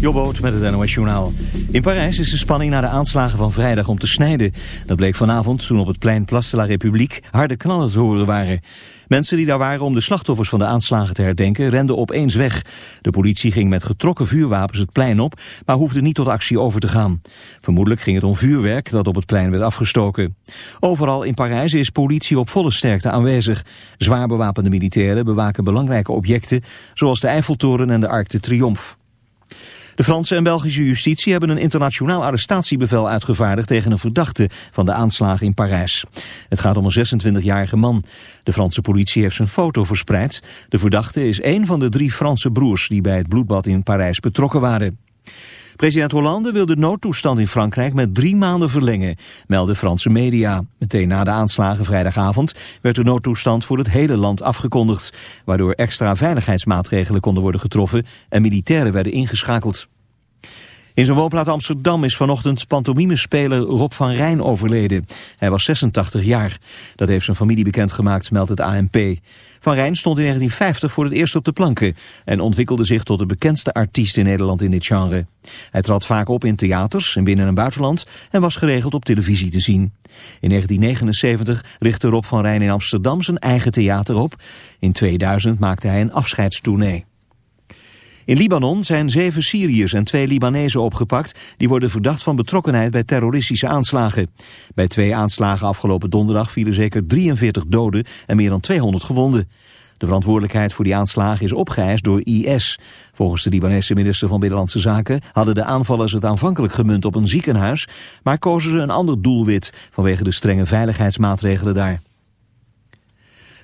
Jobboot met het NOS Journaal. In Parijs is de spanning na de aanslagen van vrijdag om te snijden. Dat bleek vanavond toen op het plein Place de la République harde knallen te horen waren. Mensen die daar waren om de slachtoffers van de aanslagen te herdenken renden opeens weg. De politie ging met getrokken vuurwapens het plein op, maar hoefde niet tot actie over te gaan. Vermoedelijk ging het om vuurwerk dat op het plein werd afgestoken. Overal in Parijs is politie op volle sterkte aanwezig. Zwaar bewapende militairen bewaken belangrijke objecten, zoals de Eiffeltoren en de Arc de Triomphe. De Franse en Belgische justitie hebben een internationaal arrestatiebevel uitgevaardigd tegen een verdachte van de aanslagen in Parijs. Het gaat om een 26-jarige man. De Franse politie heeft zijn foto verspreid. De verdachte is een van de drie Franse broers die bij het bloedbad in Parijs betrokken waren. President Hollande wil de noodtoestand in Frankrijk met drie maanden verlengen, melden Franse media. Meteen na de aanslagen vrijdagavond werd de noodtoestand voor het hele land afgekondigd, waardoor extra veiligheidsmaatregelen konden worden getroffen en militairen werden ingeschakeld. In zijn woonplaats Amsterdam is vanochtend pantomimespeler Rob van Rijn overleden. Hij was 86 jaar. Dat heeft zijn familie bekendgemaakt, meldt het ANP. Van Rijn stond in 1950 voor het eerst op de planken en ontwikkelde zich tot de bekendste artiest in Nederland in dit genre. Hij trad vaak op in theaters in binnen- en buitenland en was geregeld op televisie te zien. In 1979 richtte Rob van Rijn in Amsterdam zijn eigen theater op. In 2000 maakte hij een afscheidstournee. In Libanon zijn zeven Syriërs en twee Libanezen opgepakt... die worden verdacht van betrokkenheid bij terroristische aanslagen. Bij twee aanslagen afgelopen donderdag vielen zeker 43 doden en meer dan 200 gewonden. De verantwoordelijkheid voor die aanslagen is opgeëist door IS. Volgens de Libanese minister van Binnenlandse Zaken hadden de aanvallers het aanvankelijk gemunt op een ziekenhuis... maar kozen ze een ander doelwit vanwege de strenge veiligheidsmaatregelen daar.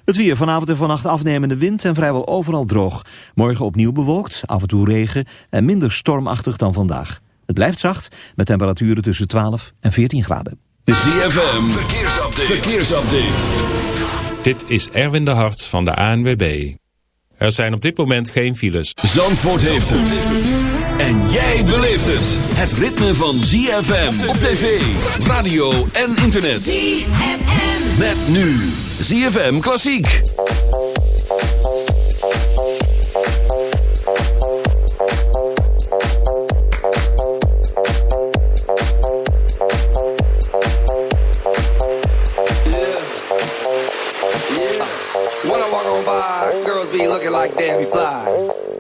Het weer vanavond en vannacht afnemende wind en vrijwel overal droog. Morgen opnieuw bewolkt, af en toe regen en minder stormachtig dan vandaag. Het blijft zacht met temperaturen tussen 12 en 14 graden. De ZFM, verkeersupdate. verkeersupdate. Dit is Erwin de Hart van de ANWB. Er zijn op dit moment geen files. Zandvoort heeft het. En jij beleeft het. Het ritme van ZFM op tv, radio en internet. ZFM. Met nu ZFM Klassiek. When I walk on by, girls be looking like Debbie Fly.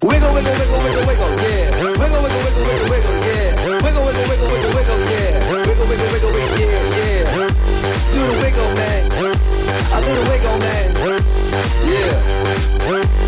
Wiggle, wiggle, wiggle, wiggle, wiggle, yeah. Wiggle, wiggle, wiggle, wiggle, wiggle, yeah. Wiggle, wiggle, wiggle, wiggle, wiggle, yeah. Wiggle, wiggle, wiggle, wiggle, yeah, yeah. Do the wiggle, man. Do the wiggle, man. Yeah.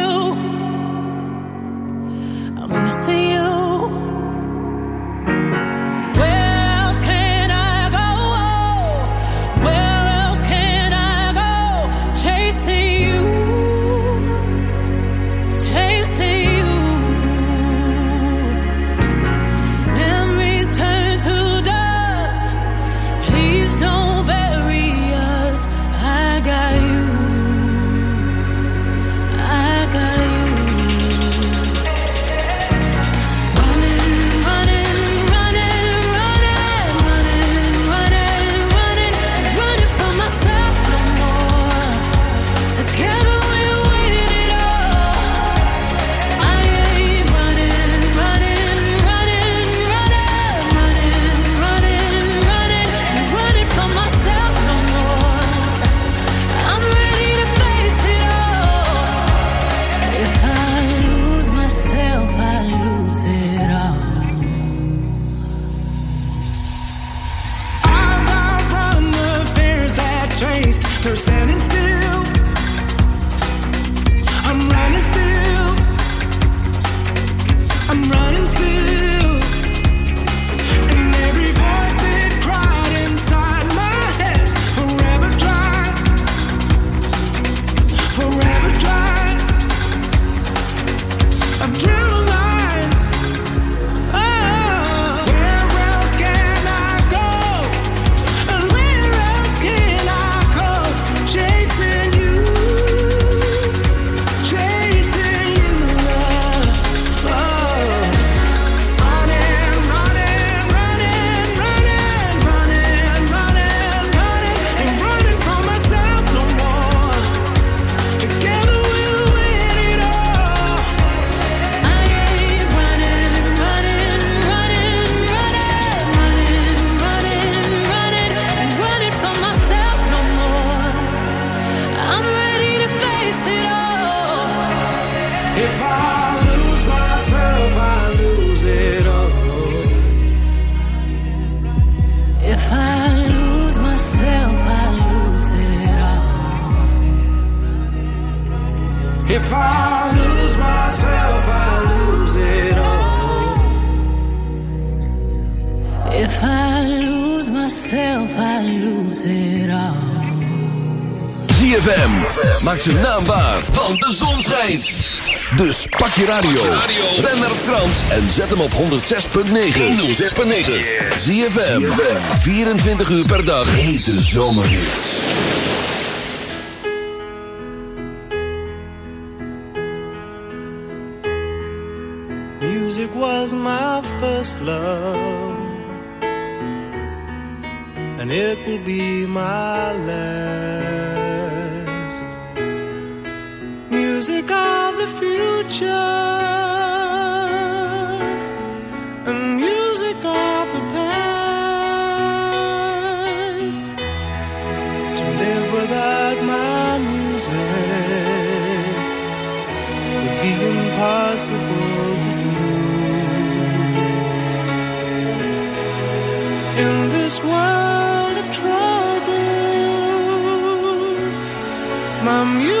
radio. Ben naar Frans en zet hem op 106.9. 106.9. Zie je 24 uur per dag. Hete zomerhits. Music was my first love. And it will be my last. Music of the future impossible to do. In this world of troubles, my music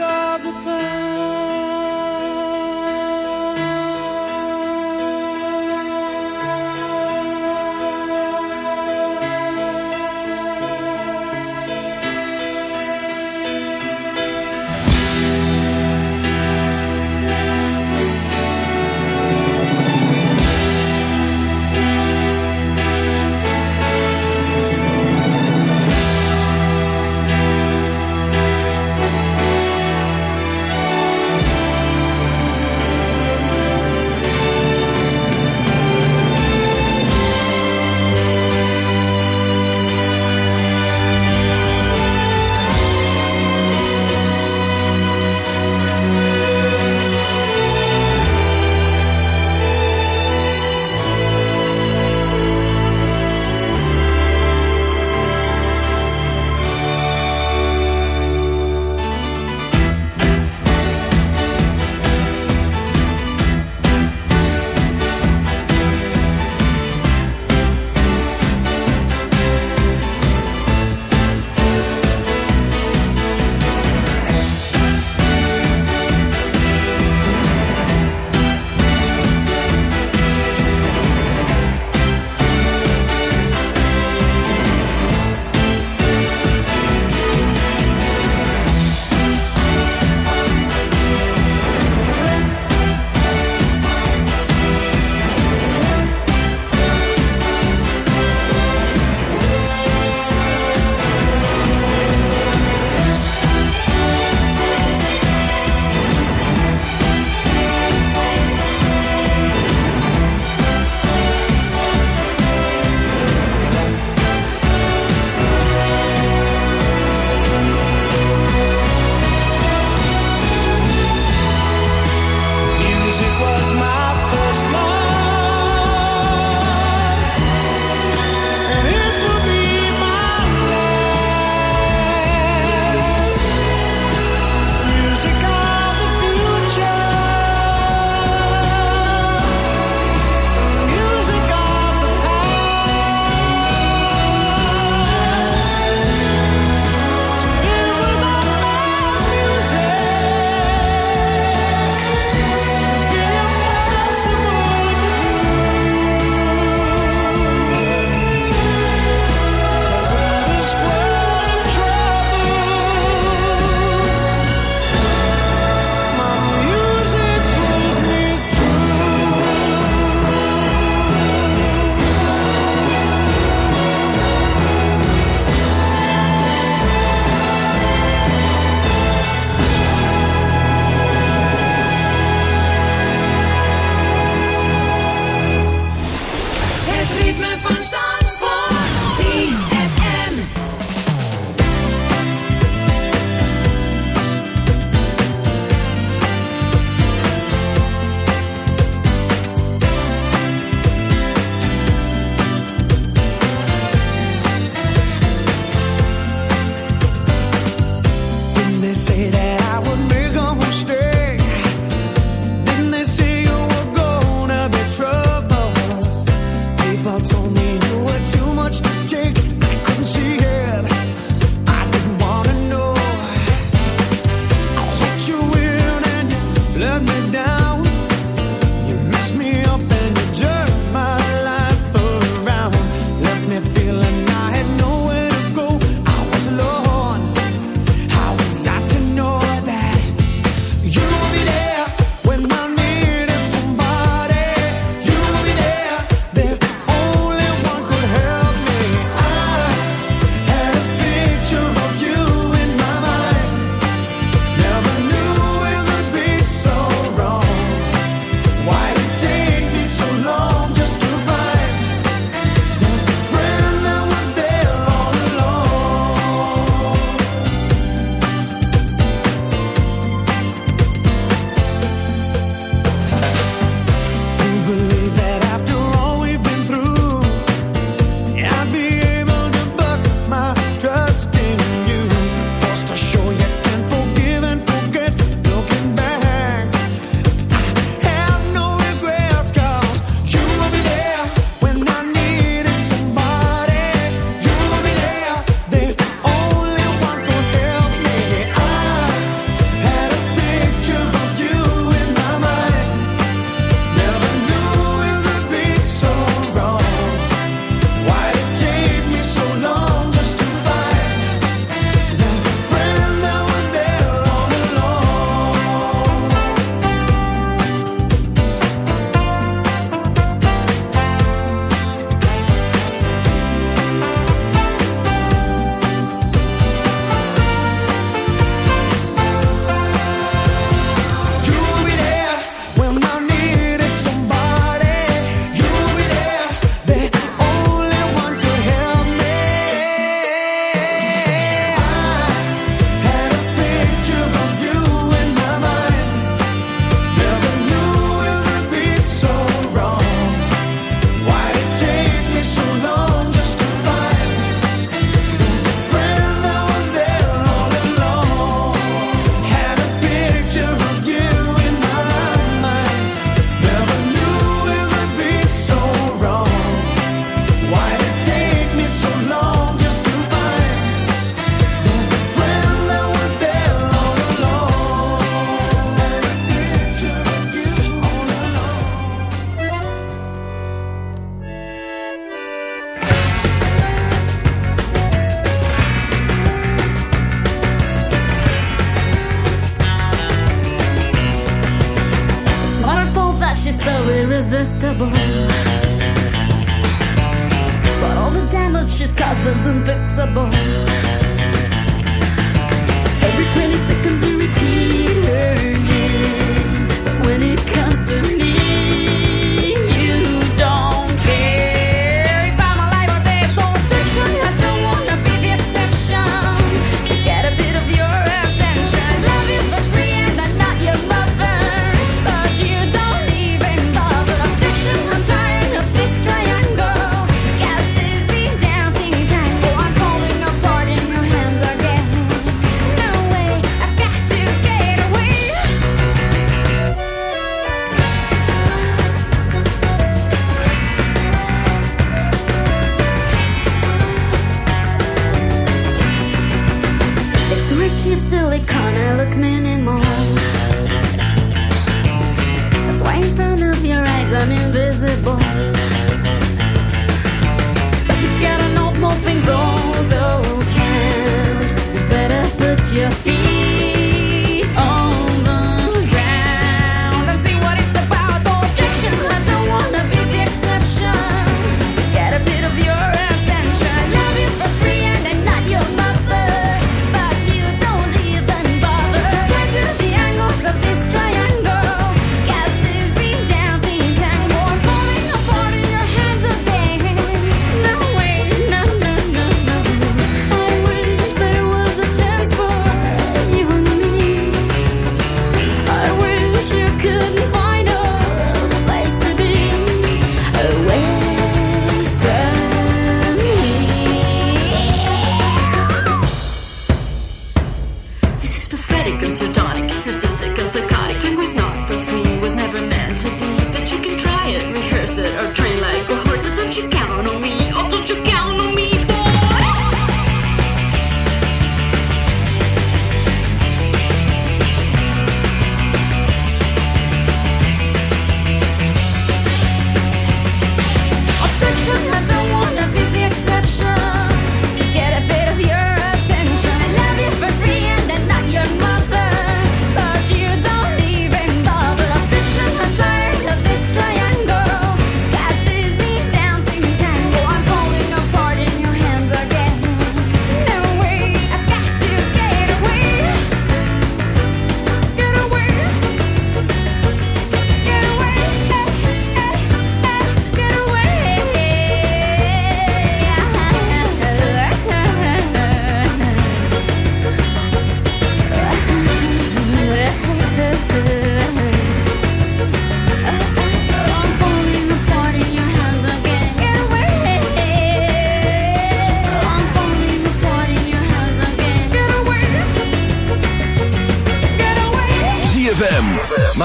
of the past.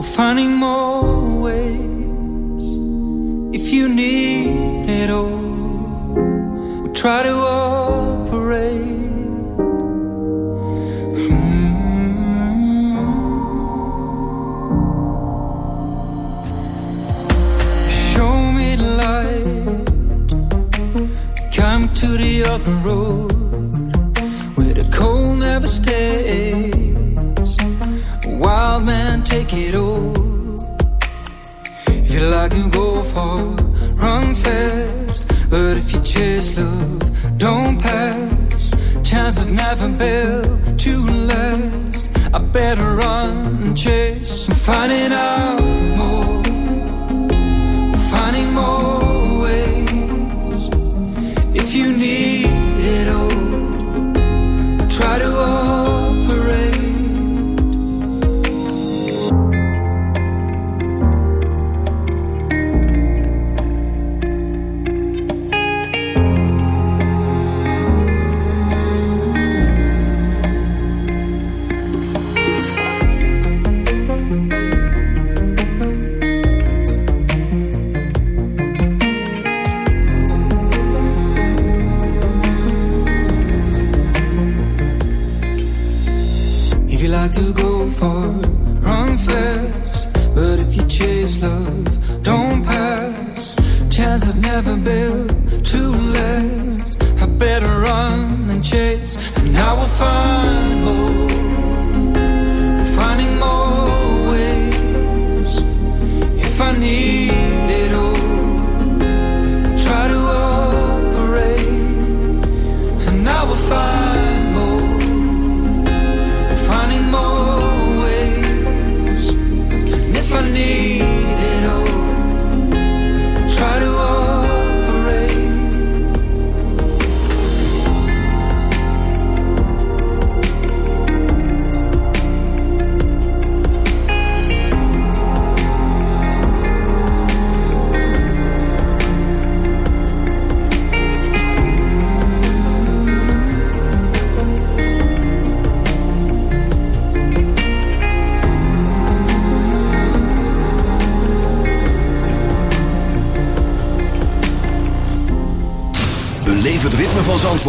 We're finding more ways if you need it all. we'll try to operate. Hmm. Come to the other road where the cold never stays take it all. If you like to go far, run fast. But if you chase love, don't pass. Chances never built to last. I better run and chase and find it out.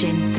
Kitchen.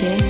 Pisze,